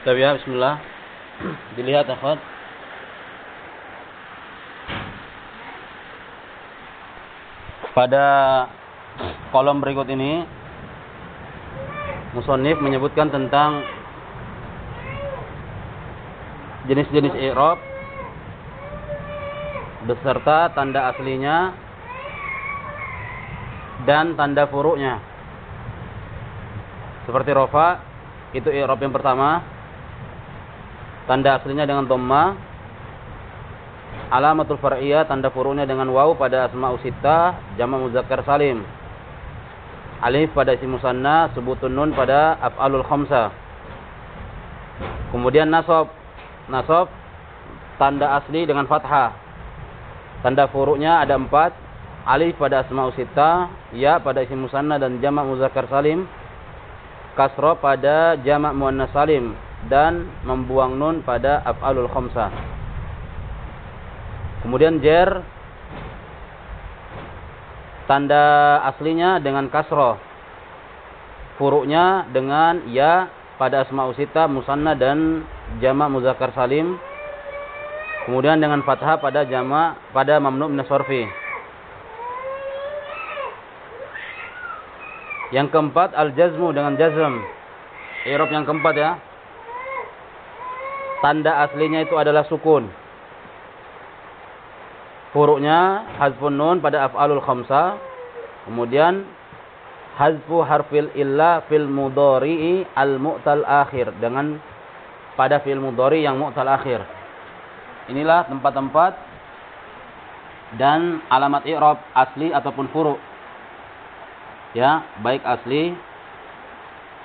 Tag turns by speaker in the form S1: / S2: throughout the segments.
S1: Tapi ya, bismillah. Dilihat akhwat. Pada kolom berikut ini Musonif menyebutkan tentang jenis-jenis i'rab beserta tanda aslinya dan tanda furuknya. Seperti rofa, itu i'rab yang pertama. Tanda aslinya dengan dhamma. Alamatul far'iyah tanda furuknya dengan waw pada asma'u sittah, jama' muzakkar salim. Alif pada isim musanna, sebutun nun pada af'alul khamsa. Kemudian nasab. Nasab tanda asli dengan fathah. Tanda furuknya ada empat. Alif pada asma'u sittah, ya pada isim musanna dan jama' muzakkar salim. Kasro pada jama' muannas salim dan membuang nun pada af'alul khamsa. Kemudian jer Tanda aslinya dengan kasroh. Furuknya dengan ya pada asma usita, musanna dan jama muzakkar salim. Kemudian dengan fathah pada jama pada mamnu min Yang keempat al-jazmu dengan jazm. I'rab yang keempat ya. Tanda aslinya itu adalah sukun. Furuknya hazfun nun pada af'alul khamsa. Kemudian hazfu harfil illa fil mudhari'i al mu'tal akhir dengan pada fil mudhari yang mu'tal akhir. Inilah tempat-tempat dan alamat i'rab asli ataupun furu. Ya, baik asli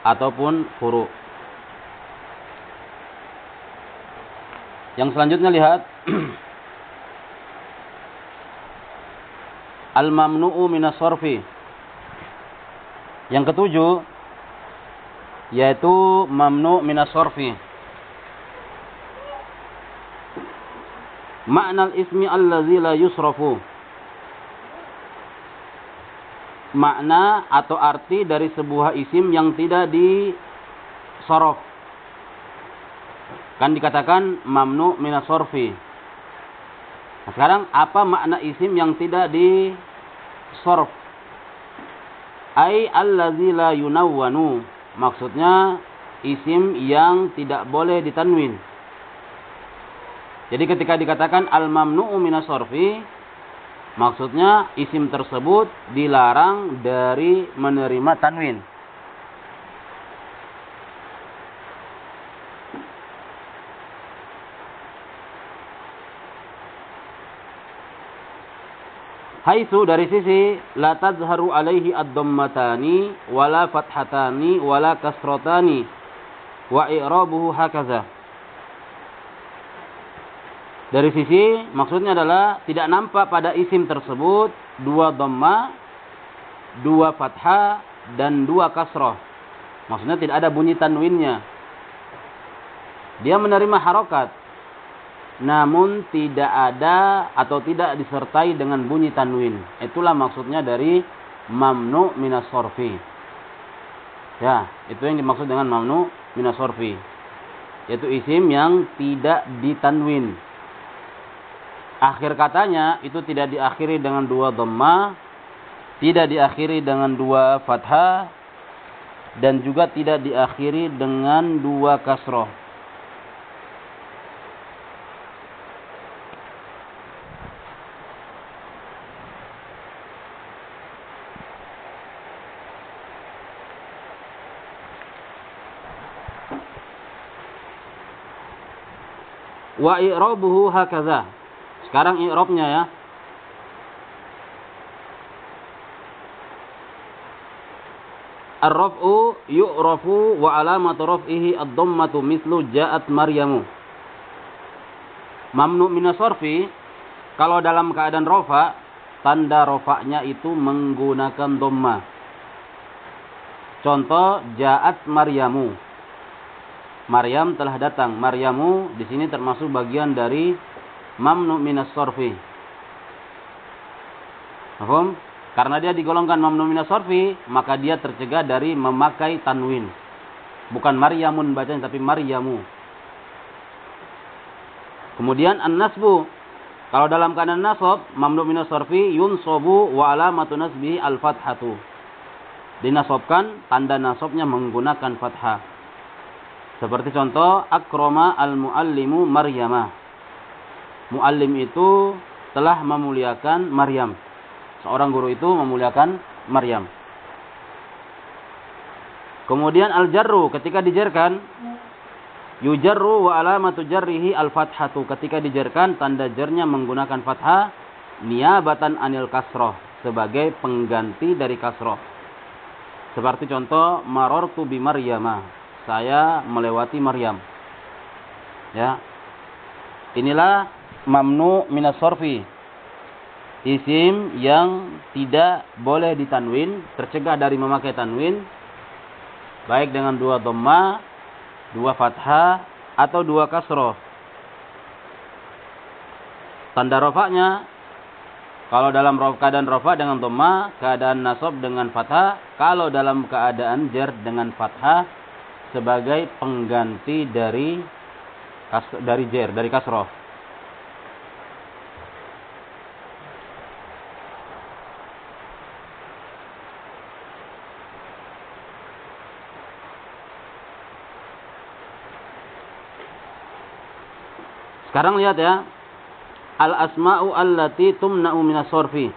S1: ataupun furu. Yang selanjutnya lihat al-mamnu'u minas sorfi. Yang ketujuh yaitu mamnu' minas sorfi. Makna ismi allazi la yusrafu. Makna atau arti dari sebuah isim yang tidak disorof. Kan dikatakan mamnu minas sorfi. Nah, sekarang apa makna isim yang tidak di sorf? Ai allazi la yunawwanu. Maksudnya isim yang tidak boleh ditanwin. Jadi ketika dikatakan al-mamnu'u minas sorfi, maksudnya isim tersebut dilarang dari menerima tanwin. Haitsu dari sisi la tazharu alaihi ad-dhammatani wala fathatani wala kasratani wa i'rabuhu hakaza. Dari sisi maksudnya adalah tidak nampak pada isim tersebut dua dhamma, dua fathah dan dua kasrah. Maksudnya tidak ada bunyi tanwinnya. Dia menerima harokat namun tidak ada atau tidak disertai dengan bunyi tanwin. Itulah maksudnya dari mamnu minas sorfi. Ya, itu yang dimaksud dengan mamnu minas sorfi. Yaitu isim yang tidak ditanwin. Akhir katanya itu tidak diakhiri dengan dua dhamma, tidak diakhiri dengan dua fathah, dan juga tidak diakhiri dengan dua kasroh. Wa i'rabuhu hakaza. Sekarang i'rabnya ya. Ar-raf'u yu'rafu wa alamatu raf'ihi ad-dhammatu mislu ja'at Maryamu. Mamnu minasorfi kalau dalam keadaan rofa tanda rofaknya itu menggunakan dhamma. Contoh ja'at Maryamu. Maryam telah datang. Maryamu di sini termasuk bagian dari mamnu minas sorfi. Paham? Karena dia digolongkan mamnu minas sorfi, maka dia tercegah dari memakai tanwin. Bukan Maryamun bacanya tapi Maryamu. Kemudian an-nasbu. Kalau dalam keadaan nasab, mamnu minas sarfi yunsabu wa alamatu nasbihi al-fathatu. Dinasobkan, tanda nasabnya menggunakan fathah. Seperti contoh, akroma al-muallimu Maryamah. Muallim itu telah memuliakan Maryam. Seorang guru itu memuliakan Maryam. Kemudian al-jarru ketika dijerkan yujarru wa alamatu jarrihi al-fathatu ketika dijerkan tanda jernya menggunakan fathah niabatan anil kasroh sebagai pengganti dari kasroh. Seperti contoh marortu bi Maryama. Saya melewati Maryam. Ya. Inilah mamnu minas sorfi. Isim yang tidak boleh ditanwin, tercegah dari memakai tanwin baik dengan dua dhamma, dua fathah atau dua kasroh. Tanda rofaknya kalau dalam keadaan rofa dengan dhamma, keadaan nasab dengan fathah, kalau dalam keadaan jer dengan fathah sebagai pengganti dari dari jer, dari kasroh. Sekarang lihat ya. Al-asma'u allati tumna'u minas sorfi.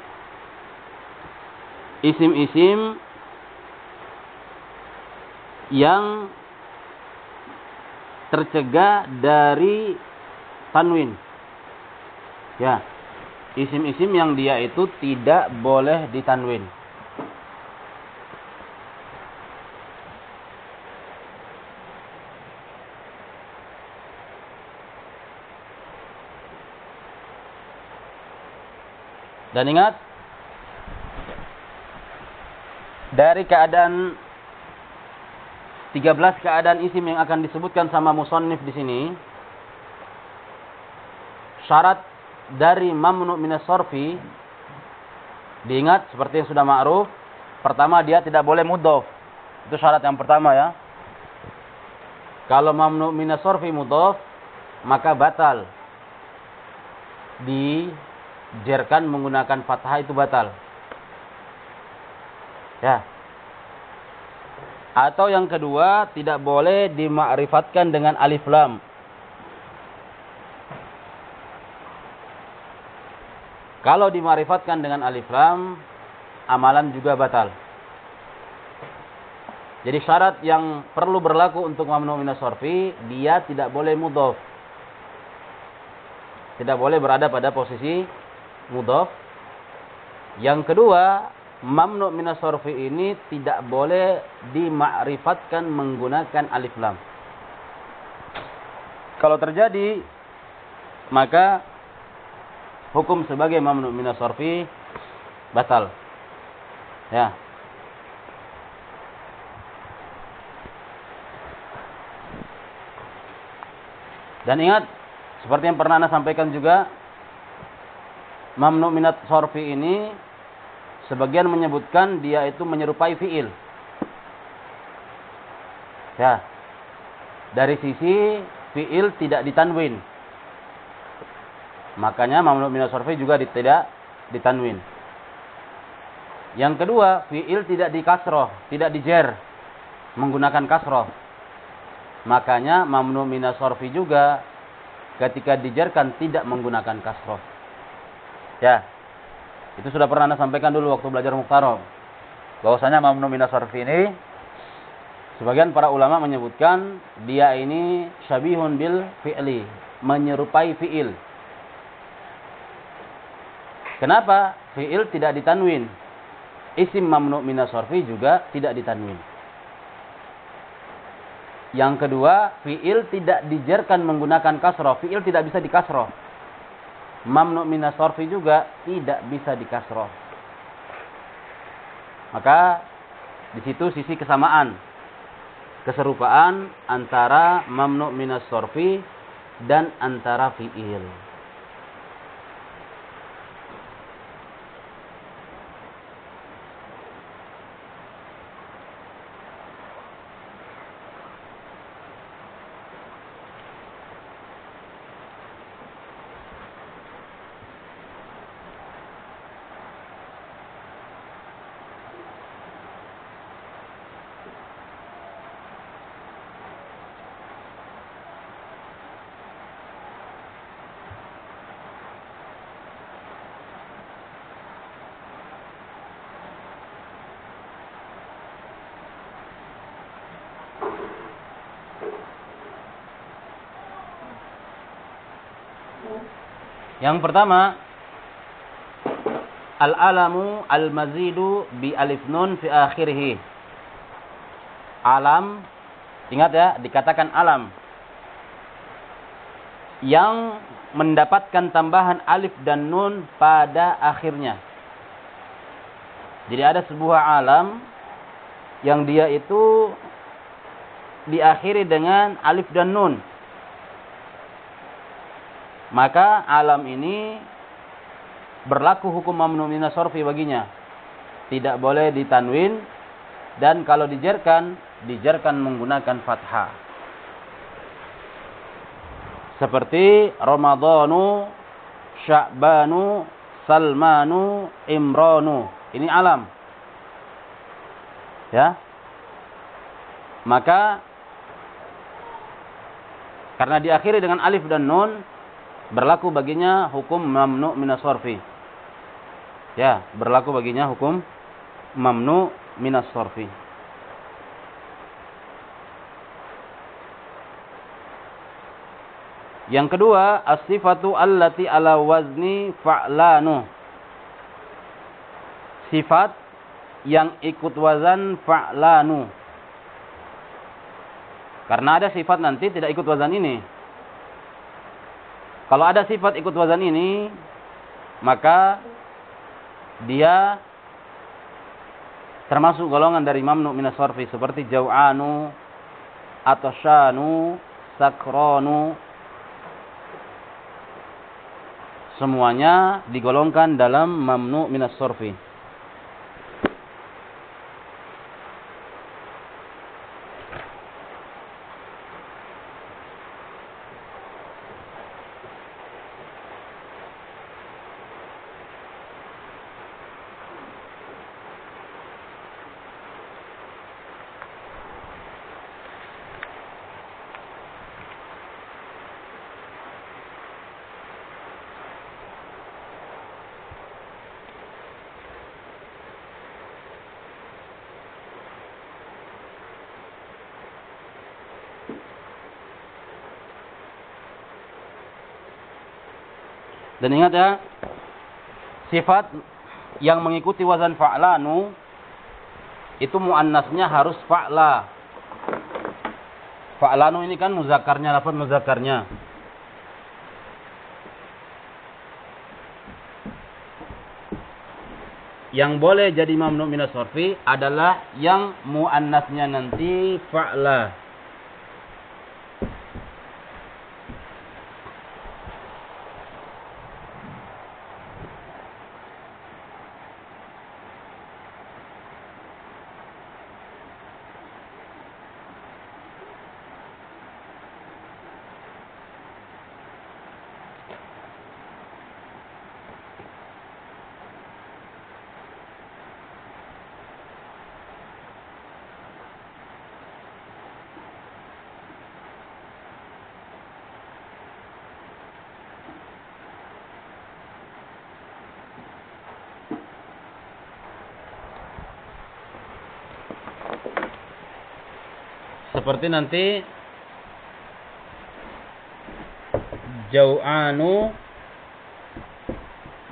S1: Isim-isim yang tercegah dari tanwin. Ya. Isim-isim yang dia itu tidak boleh ditanwin. Dan ingat dari keadaan 13 keadaan isim yang akan disebutkan sama musannif di sini. Syarat dari mamnu minas sorfi diingat seperti yang sudah ma'ruf. Pertama dia tidak boleh mudhof. Itu syarat yang pertama ya. Kalau mamnu minas sorfi mudhof maka batal. Di jerkan menggunakan fathah itu batal. Ya. Atau yang kedua, tidak boleh dimakrifatkan dengan alif lam. Kalau dimakrifatkan dengan alif lam, amalan juga batal. Jadi syarat yang perlu berlaku untuk mamnu minas dia tidak boleh mudhof. Tidak boleh berada pada posisi mudhaf. Yang kedua, mamnu minas sorfi ini tidak boleh dimakrifatkan menggunakan alif lam. Kalau terjadi, maka hukum sebagai mamnu minas sorfi batal. Ya. Dan ingat, seperti yang pernah Anda sampaikan juga, mamnu minat sorfi ini sebagian menyebutkan dia itu menyerupai fiil. Ya. Dari sisi fiil tidak ditanwin. Makanya mamnu minat sorfi juga tidak ditanwin. Yang kedua, fiil tidak dikasroh, tidak dijer menggunakan kasroh. Makanya mamnu minas sorfi juga ketika dijerkan tidak menggunakan kasroh. Ya. Itu sudah pernah Anda sampaikan dulu waktu belajar Muqtarob. Bahwasanya mamnu minas ini sebagian para ulama menyebutkan dia ini syabihun bil fi'li, menyerupai fi'il. Kenapa? Fi'il tidak ditanwin. Isim mamnu minas juga tidak ditanwin. Yang kedua, fi'il tidak dijerkan menggunakan kasroh. Fi'il tidak bisa dikasroh mamnu minas juga tidak bisa dikasroh. Maka di situ sisi kesamaan, keserupaan antara mamnu minas dan antara fiil. Yang pertama, al-alamu al-mazidu bi alif nun fi akhirih. Alam, ingat ya, dikatakan alam. Yang mendapatkan tambahan alif dan nun pada akhirnya. Jadi ada sebuah alam yang dia itu diakhiri dengan alif dan nun. Maka alam ini berlaku hukum mamnu minas sorfi baginya. Tidak boleh ditanwin dan kalau dijerkan, dijerkan menggunakan fathah. Seperti Ramadhanu, Sya'banu, Salmanu, Imranu. Ini alam. Ya. Maka karena diakhiri dengan alif dan nun, berlaku baginya hukum mamnu minas sorfi. Ya, berlaku baginya hukum mamnu minas sorfi. Yang kedua, as-sifatu allati ala wazni fa'lanu. Sifat yang ikut wazan fa'lanu. Karena ada sifat nanti tidak ikut wazan ini. Kalau ada sifat ikut wazan ini, maka dia termasuk golongan dari mamnu minas sarfi seperti jau'anu, atoshanu, sakronu. Semuanya digolongkan dalam mamnu minas sarfi. Dan ingat ya, sifat yang mengikuti wazan fa'lanu itu muannasnya harus fa'la. Fa'lanu ini kan muzakarnya, lafaz muzakarnya. Yang boleh jadi mamnu minas adalah yang muannasnya nanti fa'la. Seperti nanti jau'anu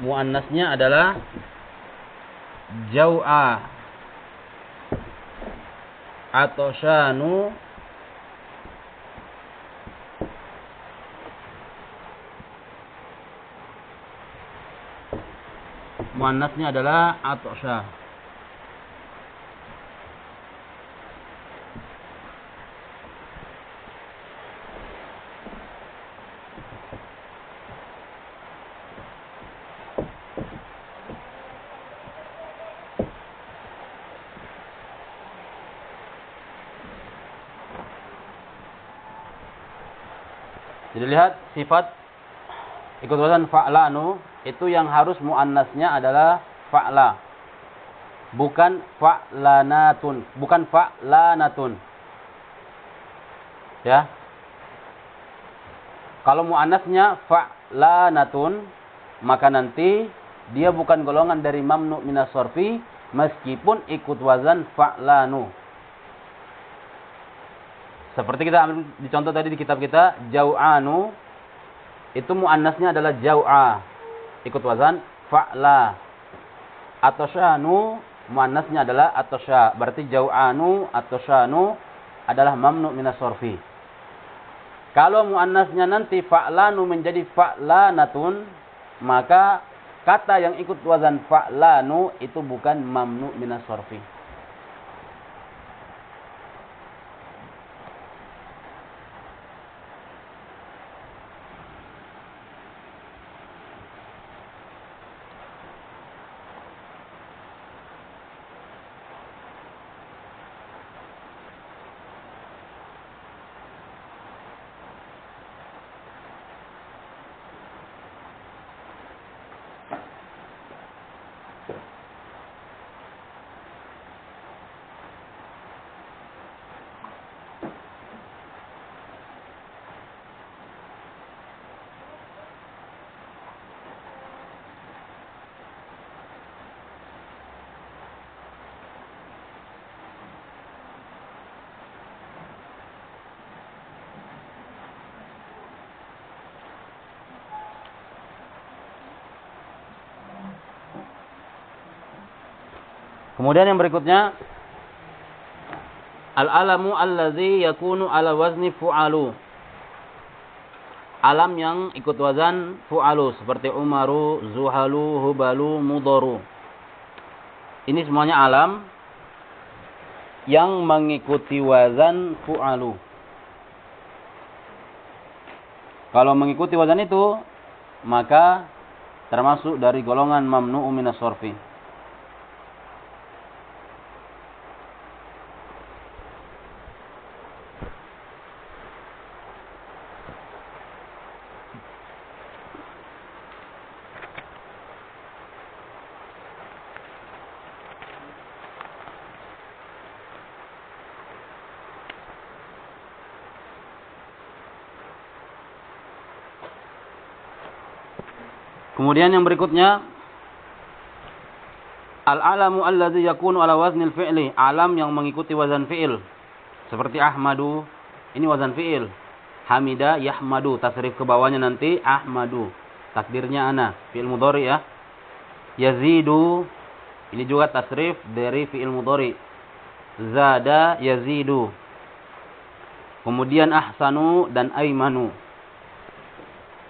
S1: muannasnya adalah jau'a atau syanu muannasnya adalah atau syah Jadi lihat sifat ikut wazan fa'lanu itu yang harus muannasnya adalah fa'la. Bukan fa'lanatun, bukan fa'lanatun. Ya. Kalau muannasnya fa'lanatun, maka nanti dia bukan golongan dari mamnu minas sorfi meskipun ikut wazan fa'lanu. Seperti kita ambil di contoh tadi di kitab kita, jau'anu itu muannasnya adalah jau'a. Ikut wazan fa'la. Atoshanu muannasnya adalah atosha. Berarti jau'anu atoshanu adalah mamnu minas sorfi. Kalau muannasnya nanti fa'lanu menjadi fa'lanatun, maka kata yang ikut wazan fa'lanu itu bukan mamnu minas sorfi. Kemudian yang berikutnya Al-alamu allazi yakunu ala wazni fu'alu. Alam yang ikut wazan fu'alu seperti Umaru, Zuhalu, Hubalu, Mudaru. Ini semuanya alam yang mengikuti wazan fu'alu. Kalau mengikuti wazan itu, maka termasuk dari golongan mamnu'u minas sorfi. Kemudian yang berikutnya Al-alamu alladzi yakunu ala waznil fi'li, alam yang mengikuti wazan fi'il. Seperti Ahmadu, ini wazan fi'il. Hamida yahmadu, tasrif ke bawahnya nanti Ahmadu. Takdirnya ana, fi'il mudhari ya. Yazidu, ini juga tasrif dari fi'il mudhari. Zada yazidu. Kemudian ahsanu dan aimanu.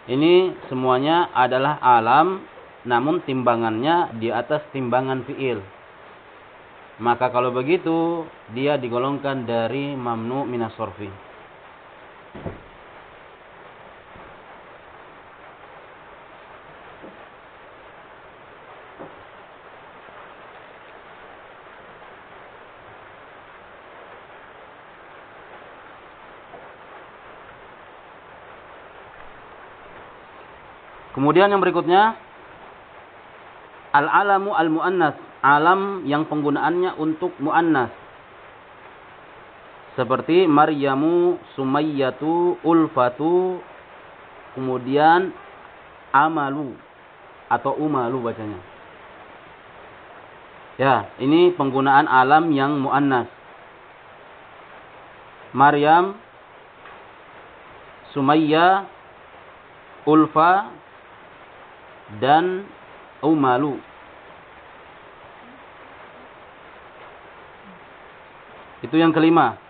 S1: Ini semuanya adalah alam namun timbangannya di atas timbangan fiil. Maka kalau begitu dia digolongkan dari mamnu minas Kemudian yang berikutnya al-alamu al-muannas, alam yang penggunaannya untuk muannas. Seperti Maryamu, Sumayyatu, Ulfatu, kemudian Amalu atau Umalu bacanya. Ya, ini penggunaan alam yang muannas. Maryam, Sumayya, Ulfa, dan umalu. Itu yang kelima.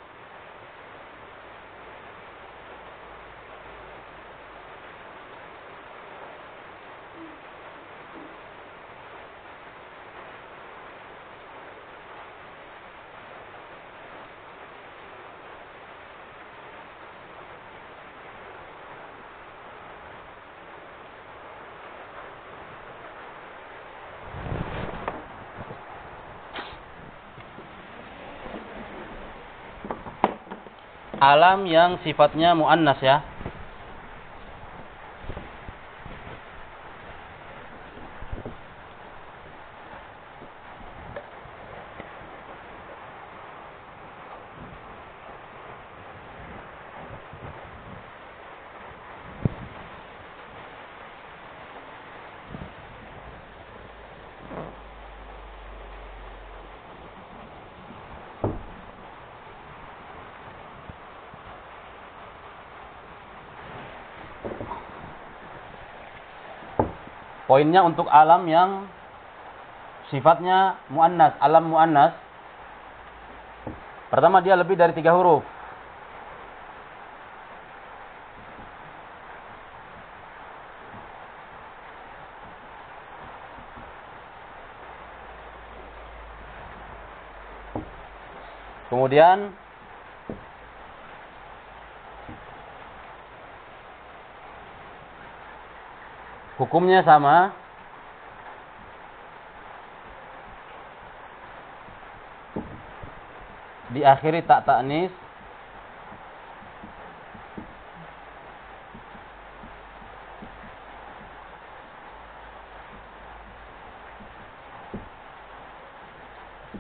S1: Alam yang sifatnya muannas ya. Poinnya untuk alam yang sifatnya muannas, alam muannas. Pertama dia lebih dari tiga huruf. Kemudian hukumnya sama. Diakhiri tak taknis.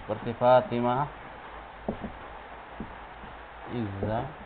S1: Seperti Fatimah Izza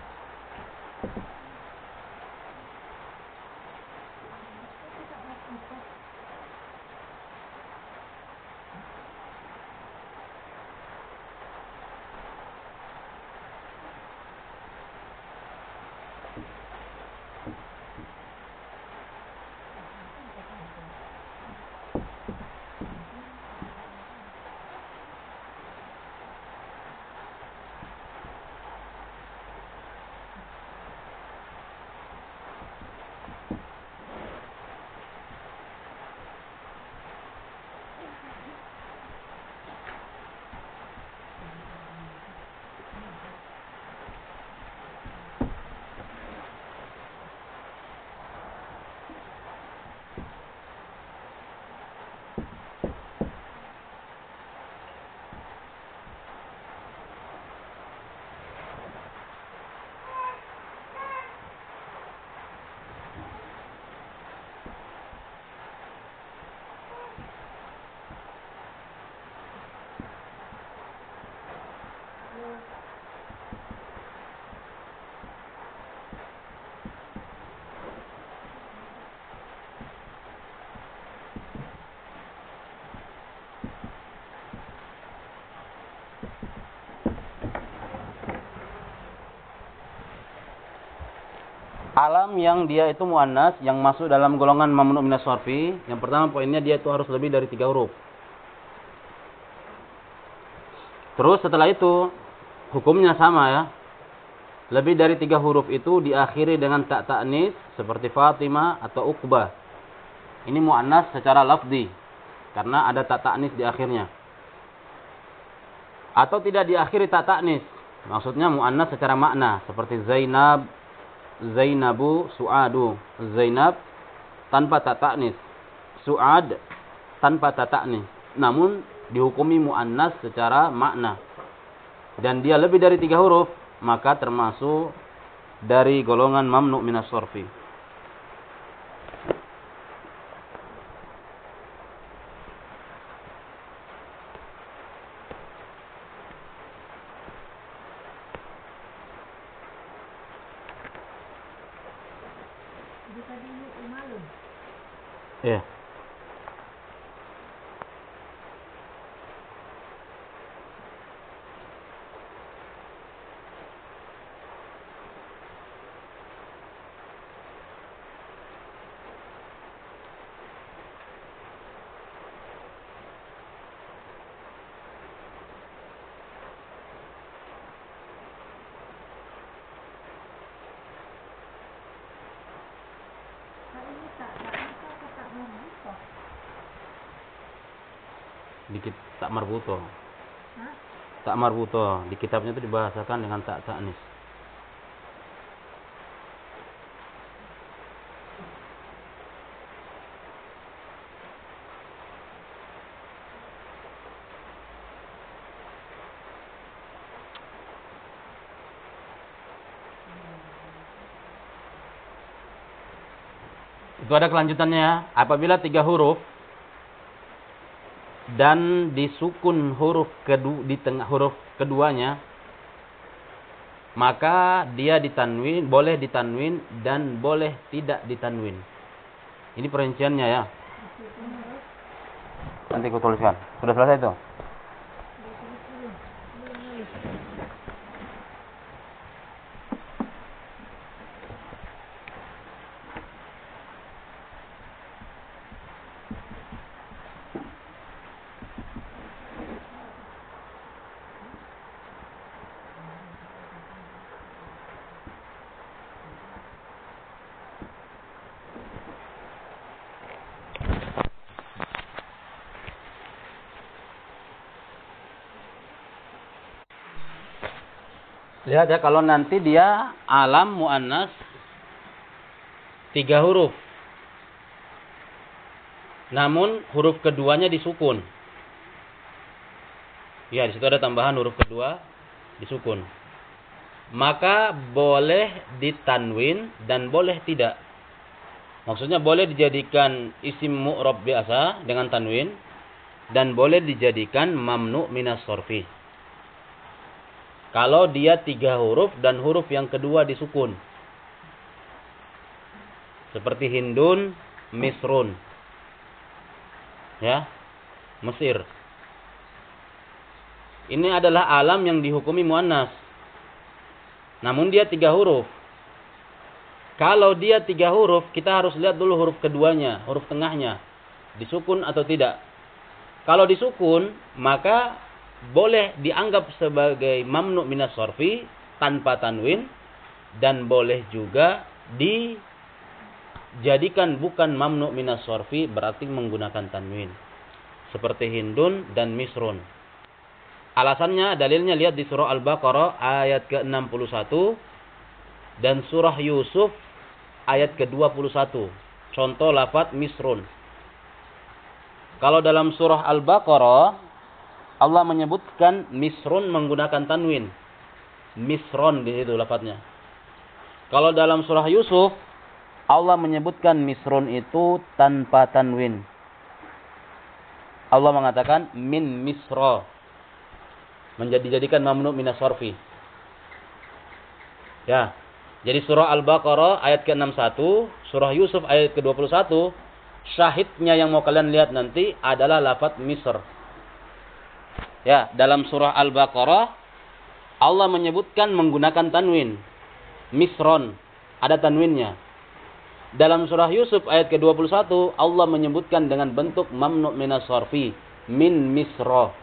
S1: alam yang dia itu muannas yang masuk dalam golongan mamnu minas sorfi, yang pertama poinnya dia itu harus lebih dari tiga huruf. Terus setelah itu hukumnya sama ya. Lebih dari tiga huruf itu diakhiri dengan tak taknis seperti Fatimah atau Uqbah. Ini muannas secara lafzi karena ada tak taknis di akhirnya. Atau tidak diakhiri tak taknis. Maksudnya muannas secara makna seperti Zainab, Zainabu Su'adu. Zainab tanpa tak taknis. Su'ad tanpa tak taknis. Namun dihukumi mu'annas secara makna. Dan dia lebih dari tiga huruf. Maka termasuk dari golongan mamnu minas sorfi. Marbuto. Hah? Tak marbuto di kitabnya itu dibahasakan dengan tak taknis. Itu ada kelanjutannya. Apabila tiga huruf dan disukun huruf kedua di tengah huruf keduanya maka dia ditanwin boleh ditanwin dan boleh tidak ditanwin. Ini perinciannya ya. Nanti aku tuliskan. Sudah selesai itu Lihat ya kalau nanti dia alam muannas tiga huruf. Namun huruf keduanya disukun. Ya, di situ ada tambahan huruf kedua disukun. Maka boleh ditanwin dan boleh tidak. Maksudnya boleh dijadikan isim mu'rab biasa dengan tanwin dan boleh dijadikan mamnu minas sorfi. Kalau dia tiga huruf dan huruf yang kedua disukun. Seperti Hindun, Misrun. Ya, Mesir. Ini adalah alam yang dihukumi muannas. Namun dia tiga huruf. Kalau dia tiga huruf, kita harus lihat dulu huruf keduanya, huruf tengahnya. Disukun atau tidak. Kalau disukun, maka boleh dianggap sebagai mamnu minas sorfi tanpa tanwin dan boleh juga dijadikan bukan mamnu minas sorfi berarti menggunakan tanwin seperti Hindun dan Misrun. Alasannya dalilnya lihat di surah Al-Baqarah ayat ke-61 dan surah Yusuf ayat ke-21. Contoh lafaz Misrun. Kalau dalam surah Al-Baqarah Allah menyebutkan misrun menggunakan tanwin. Misron di situ lafadznya. Kalau dalam surah Yusuf Allah menyebutkan misrun itu tanpa tanwin. Allah mengatakan min misro. Menjadi-jadikan mamnu minas sorfi. Ya. Jadi surah Al-Baqarah ayat ke-61, surah Yusuf ayat ke-21, syahidnya yang mau kalian lihat nanti adalah lafaz misr. Ya, dalam surah Al-Baqarah Allah menyebutkan menggunakan tanwin. Misron, ada tanwinnya. Dalam surah Yusuf ayat ke-21 Allah menyebutkan dengan bentuk mamnu minas sarfi min misra.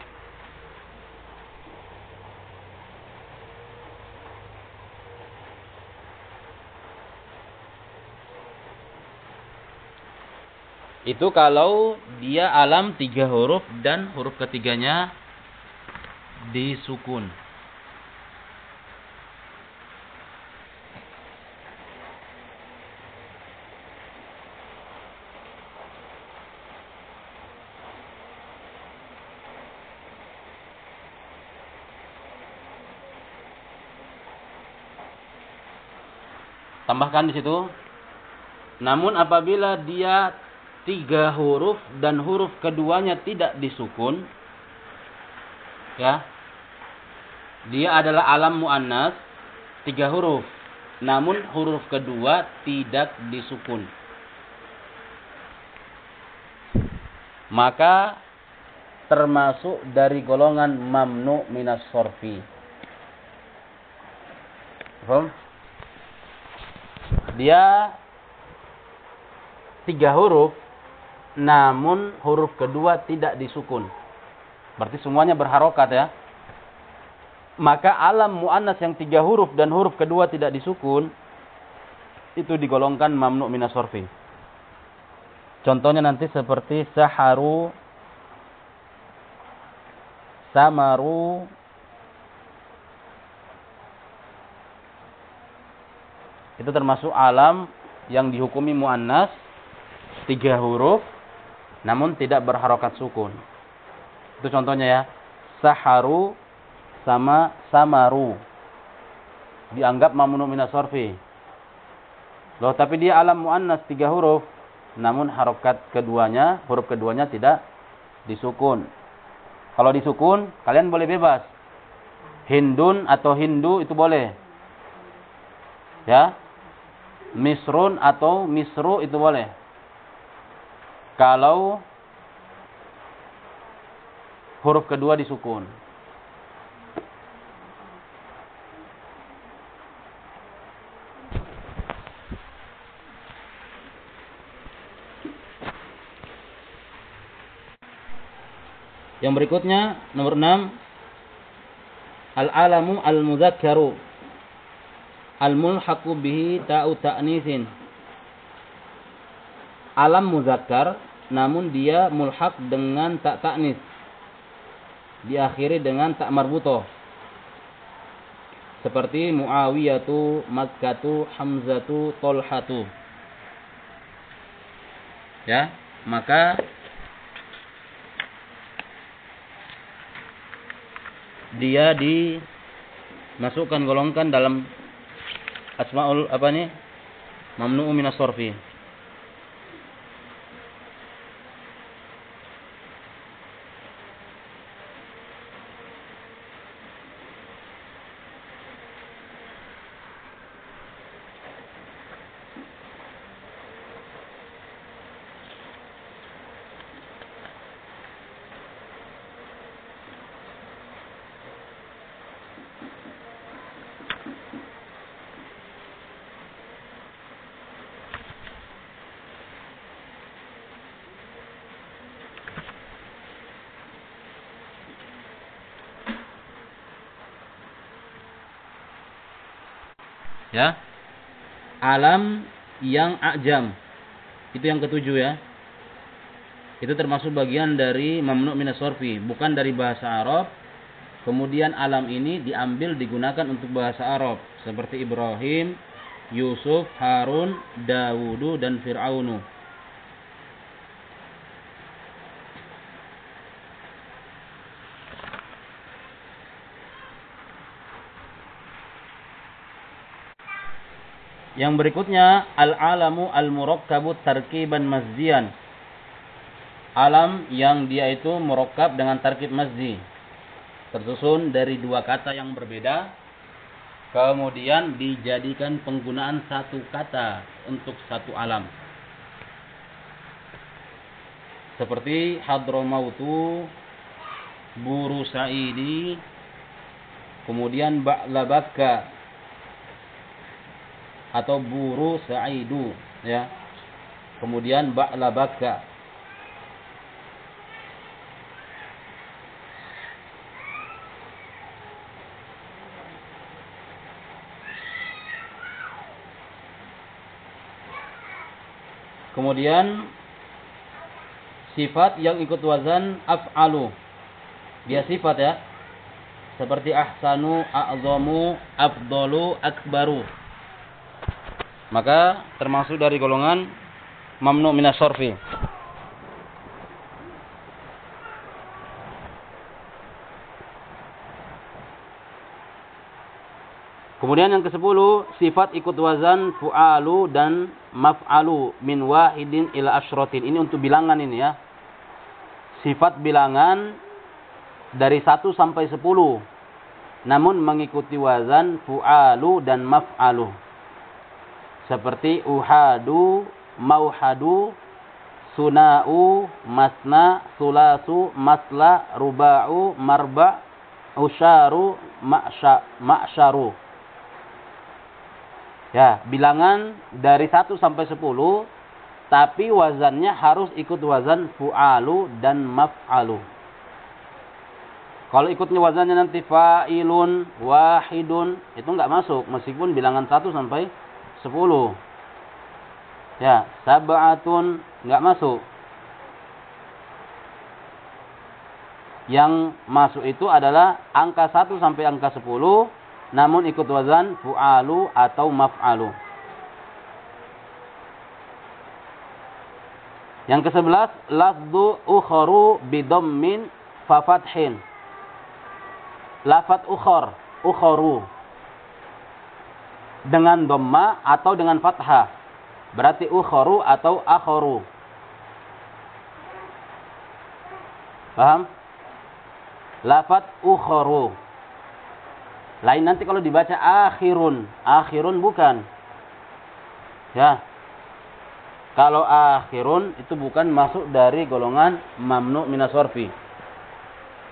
S1: Itu kalau dia alam tiga huruf dan huruf ketiganya disukun. Tambahkan di situ. Namun apabila dia tiga huruf dan huruf keduanya tidak disukun, ya, dia adalah alam muannas tiga huruf. Namun huruf kedua tidak disukun. Maka termasuk dari golongan mamnu minas sorfi. Dia tiga huruf, namun huruf kedua tidak disukun. Berarti semuanya berharokat ya maka alam muannas yang tiga huruf dan huruf kedua tidak disukun itu digolongkan mamnu minas sorfi. Contohnya nanti seperti saharu, samaru, itu termasuk alam yang dihukumi muannas tiga huruf namun tidak berharokat sukun. Itu contohnya ya. Saharu sama samaru. Dianggap mamnu minas sorfi. Loh, tapi dia alam muannas tiga huruf. Namun harokat keduanya, huruf keduanya tidak disukun. Kalau disukun, kalian boleh bebas. Hindun atau Hindu itu boleh. Ya. Misrun atau Misru itu boleh. Kalau huruf kedua disukun. Yang berikutnya nomor 6 Al-alamu al-muzakkaru al-mulhaqu bihi ta'u ta'nisin. Alam muzakkar namun dia mulhaq dengan tak ta'nis. Diakhiri dengan tak marbuto. seperti Muawiyatu, Makkatu, Hamzatu, Tolhatu. Ya, maka dia dimasukkan golongkan dalam asmaul apa nih? Mamnu'u minas sorfi. Ya. Alam yang ajam. Itu yang ketujuh ya. Itu termasuk bagian dari mamnu minas sorfi. Bukan dari bahasa Arab. Kemudian alam ini diambil digunakan untuk bahasa Arab. Seperti Ibrahim, Yusuf, Harun, Dawudu, dan Fir'aunu. Yang berikutnya al-alamu al-murakkabu tarkiban mazdian. Alam yang dia itu murakkab dengan tarkib mazdi. Tersusun dari dua kata yang berbeda. Kemudian dijadikan penggunaan satu kata untuk satu alam. Seperti hadromautu, buru sa'idi, kemudian ba'labaka, atau buru sa'idu ya. Kemudian ba'labaka. Kemudian sifat yang ikut wazan af'alu. Dia sifat ya. Seperti ahsanu, a'zamu, afdalu, akbaru maka termasuk dari golongan mamnu minas sorfi. Kemudian yang ke-10 sifat ikut wazan fu'alu dan maf'alu min wahidin ila asyratin. Ini untuk bilangan ini ya. Sifat bilangan dari 1 sampai 10. Namun mengikuti wazan fu'alu dan maf'alu seperti uhadu, mauhadu, suna'u, masna, sulasu, masla, ruba'u, marba, usyaru, ma'syaru. Ya, bilangan dari 1 sampai 10 tapi wazannya harus ikut wazan fu'alu dan maf'alu. Kalau ikutnya wazannya nanti fa'ilun, wahidun, itu enggak masuk meskipun bilangan 1 sampai sepuluh. Ya, sab'atun nggak masuk. Yang masuk itu adalah angka satu sampai angka sepuluh, namun ikut wazan fu'alu atau maf'alu. Yang ke-11, lafdu ukharu bidammin fafathin. Lafat ukhor, ukharu dengan dhamma atau dengan fathah. Berarti ukharu atau akharu. Paham? Lafat ukharu. Lain nanti kalau dibaca akhirun. Akhirun bukan. Ya. Kalau akhirun itu bukan masuk dari golongan mamnu minasorfi.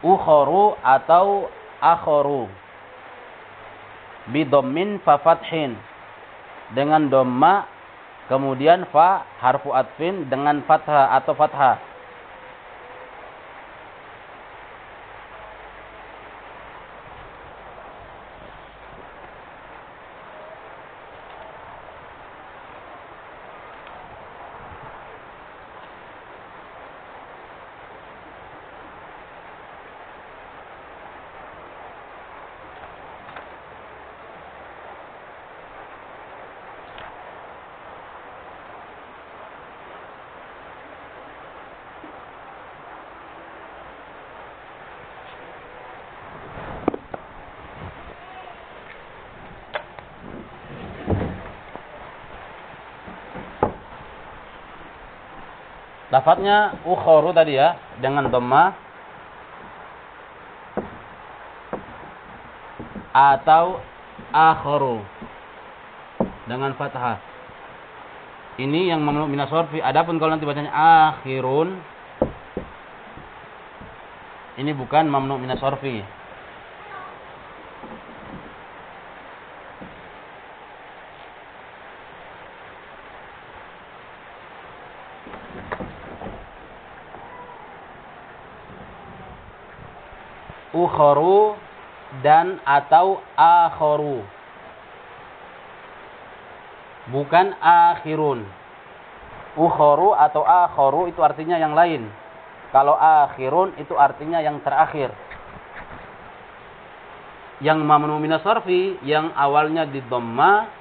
S1: Ukharu atau akharu bidommin fa fathin. Dengan domma kemudian fa harfu atfin dengan fathah atau fathah Lafadznya ukhoru tadi ya dengan dhamma atau akhoru dengan fathah. Ini yang mamnu minas sorfi. Adapun kalau nanti bacanya akhirun ini bukan mamnu minas sorfi. Ukhoru dan atau akhoru. Bukan akhirun. Ukhoru atau akhoru itu artinya yang lain. Kalau akhirun itu artinya yang terakhir. Yang mamnu minas sarfi yang awalnya di dhamma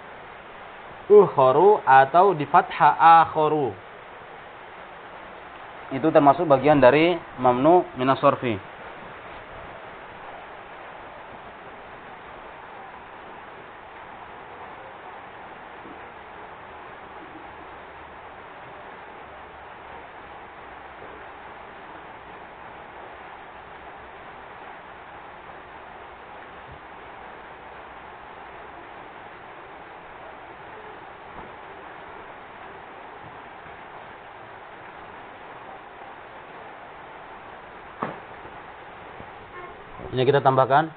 S1: ukhoru atau di fathah akhoru. Itu termasuk bagian dari mamnu minas sarfi. Kita tambahkan.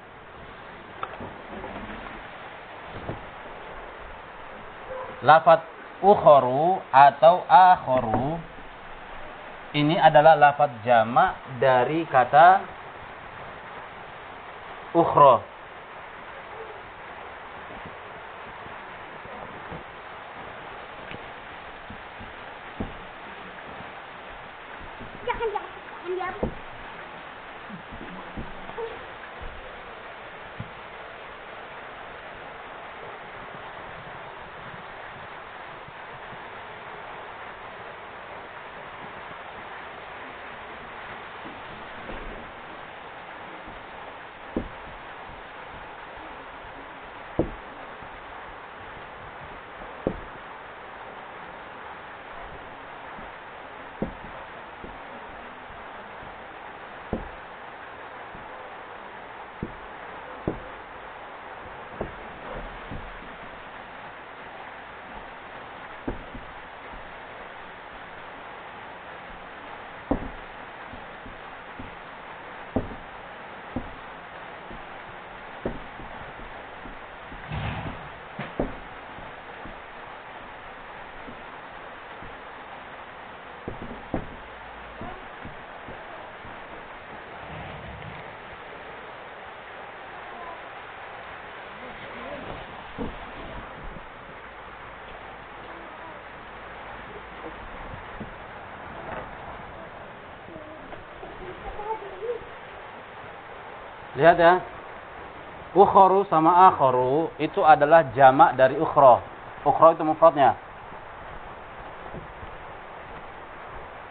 S1: Lafat ukhoru atau akhoru ini adalah lafat jamak dari kata ukhro. Lihat ya. Ukhoru sama akhoru itu adalah jamak dari ukhro. Ukhro itu mufradnya.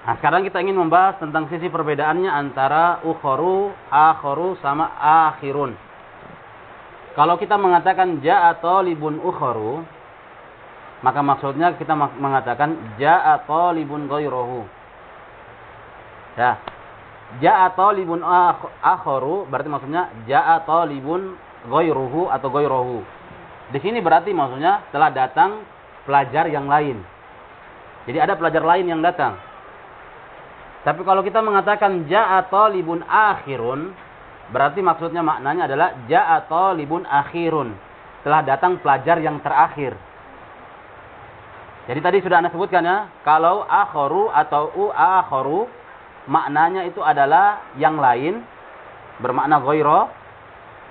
S1: Nah, sekarang kita ingin membahas tentang sisi perbedaannya antara ukhoru, akhoru, sama akhirun. Kalau kita mengatakan ja'a libun ukhoru, maka maksudnya kita mengatakan ja'a libun ghairuhu. Ya, Ja'a talibun akharu berarti maksudnya ja'a talibun ghairuhu atau ghairuhu. Di sini berarti maksudnya telah datang pelajar yang lain. Jadi ada pelajar lain yang datang. Tapi kalau kita mengatakan ja'a talibun akhirun, berarti maksudnya maknanya adalah ja'a talibun akhirun. Telah datang pelajar yang terakhir. Jadi tadi sudah Anda sebutkan ya, kalau akharu atau u akharu maknanya itu adalah yang lain bermakna ghaira.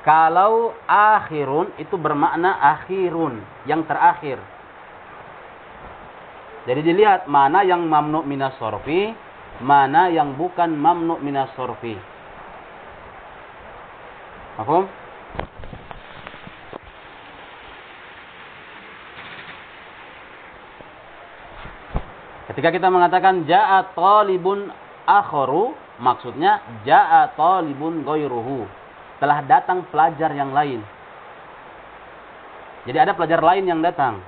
S1: Kalau akhirun itu bermakna akhirun yang terakhir. Jadi dilihat mana yang mamnu minas sorfi mana yang bukan mamnu minas sorfi? Ketika kita mengatakan ja'a talibun akharu maksudnya jaa talibun ghairuhu. Telah datang pelajar yang lain. Jadi ada pelajar lain yang datang.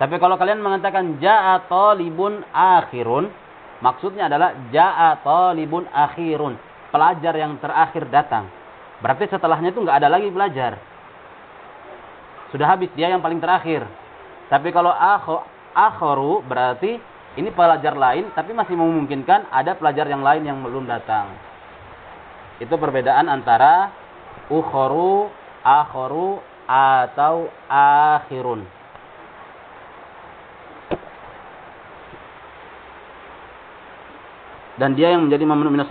S1: Tapi kalau kalian mengatakan jaa talibun akhirun, Maksudnya adalah ja'a talibun akhirun. Pelajar yang terakhir datang. Berarti setelahnya itu nggak ada lagi pelajar. Sudah habis dia yang paling terakhir. Tapi kalau akho, akhoru berarti ini pelajar lain tapi masih memungkinkan ada pelajar yang lain yang belum datang. Itu perbedaan antara ukhoru, akhoru atau akhirun. Dan dia yang menjadi mamnu minas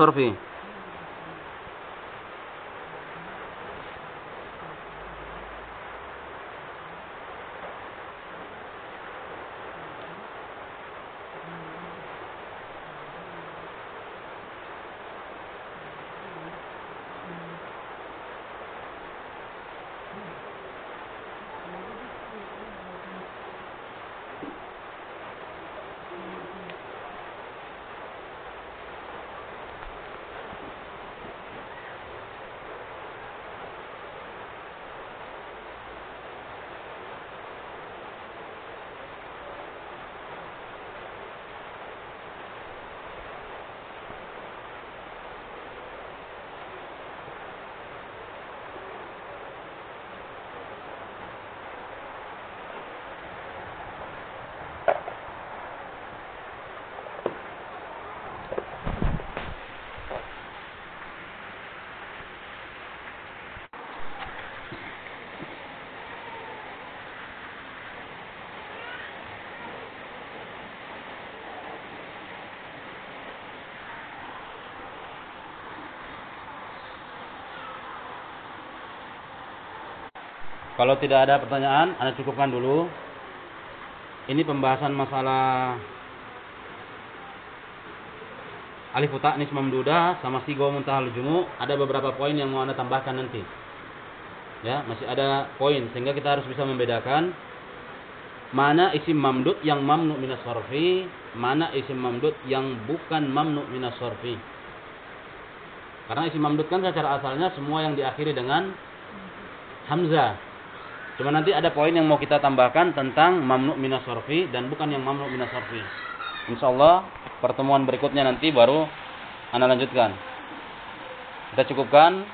S1: Kalau tidak ada pertanyaan, Anda cukupkan dulu. Ini pembahasan masalah alif nis mamduda sama sigo muntahal jumu ada beberapa poin yang mau Anda tambahkan nanti. Ya, masih ada poin sehingga kita harus bisa membedakan mana isim mamdud yang mamnu minas sorfi, mana isim mamdud yang bukan mamnu minas sorfi. Karena isim mamdud kan secara asalnya semua yang diakhiri dengan hamzah Cuma nanti ada poin yang mau kita tambahkan tentang mamnu minas sorfi dan bukan yang mamnu. Insya Allah pertemuan berikutnya nanti baru anda lanjutkan. Kita cukupkan.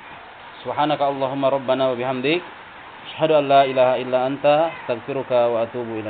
S1: Subhanaka Allahumma rabbana wa bihamdik. Asyhadu an la ilaha illa anta astaghfiruka wa atubu ilaik.